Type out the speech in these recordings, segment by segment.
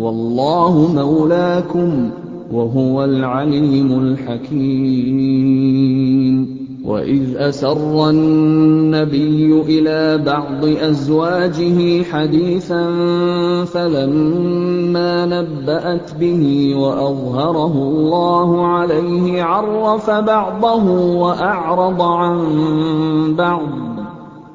وَاللَّهُ مَوْلَاكُمْ ۖ وَهُوَ الْعَلِيمُ الْحَكِيمُ. وَإِذْ أَسَرَّ النَّبِيُّ إِلَىٰ بَعْضِ أَزْوَاجِهِ حَدِيثًا فَلَمَّا نَبَّأَتْ بِهِ وَأَظْهَرَهُ اللَّهُ عَلَيْهِ عَرَّفَ بَعْضَهُ وَأَعْرَضَ عَن بَعْضٍ ۖ.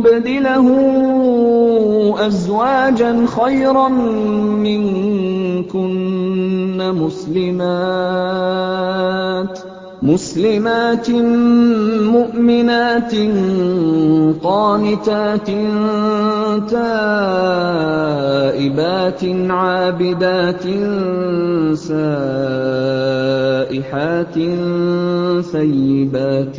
يُبْدِلَهُ أَزْوَاجًا خَيْرًا مِّنكُنَّ مُسْلِمَاتٍ مُّؤْمِنَاتٍ قَانِتَاتٍ تَائِبَاتٍ عَابِدَاتٍ سَائِحَاتٍ ثَيِّبَاتٍ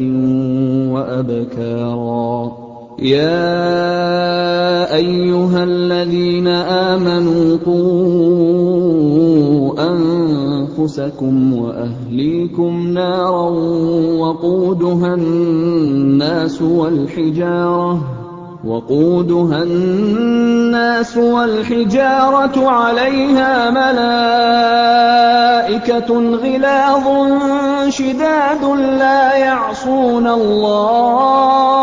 وَأَبْكَارًا يَا أَيُّهَا الَّذِينَ آمَنُوا قُوا أَنفُسَكُمْ وَأَهْلِيكُمْ نَارًا وَقُودُهَا النَّاسُ وَالْحِجَارَةُ عَلَيْهَا مَلَائِكَةٌ غِلَاظٌ شِدَادٌ لَّا يَعْصُونَ اللَّهَ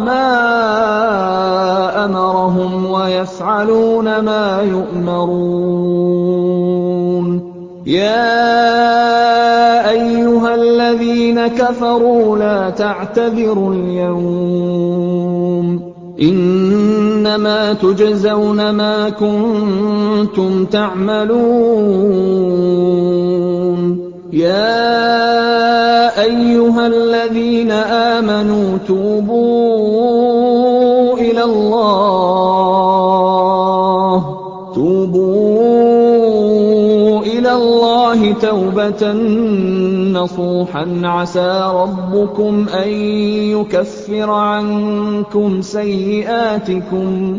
مَا أَمَرَهُمْ وَيَفْعَلُونَ مَا يُؤْمَرُونَ. يَا أَيُّهَا الَّذِينَ كَفَرُوا لَا تَعْتَذِرُوا الْيَوْمَ ۖ. إِنَّمَا تُجْزَوْنَ مَا كُنتُمْ تَعْمَلُونَ. يَا أَيُّهَا الَّذِينَ آمَنُوا تُوبُوا إِلَى اللَّهِ. تَوْبَةً نَّصُوحًا. عَسَىٰ رَبُّكُمْ أَن يُكَفِّرَ عَنكُمْ سَيِّئَاتِكُمْ.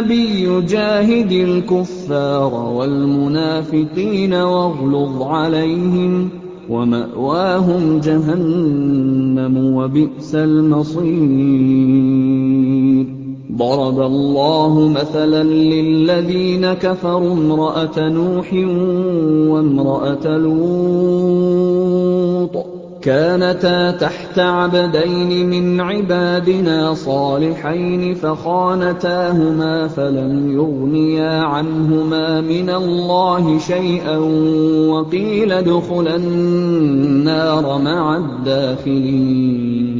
النَّبِيُّ جَاهِدِ الْكُفَّارَ وَالْمُنَافِقِينَ وَاغْلُظْ عَلَيْهِمْ ۚ وَمَأْوَاهُمْ جَهَنَّمُ ۖ وَبِئْسَ الْمَصِيرُ. ضَرَبَ اللَّهُ مَثَلًا لِّلَّذِينَ كَفَرُوا امْرَأَتَ نُوحٍ وَامْرَأَتَ لُوطٍ. كَانَتَا تَحْتَ عَبْدَيْنِ مِنْ عِبَادِنَا صَالِحَيْنِ فَخَانَتَاهُمَا فَلَمْ يُغْنِيَا عَنْهُمَا مِنَ اللَّهِ شَيْئًا وَقِيلَ ادْخُلَا النَّارَ مَعَ الدَّاخِلِينَ.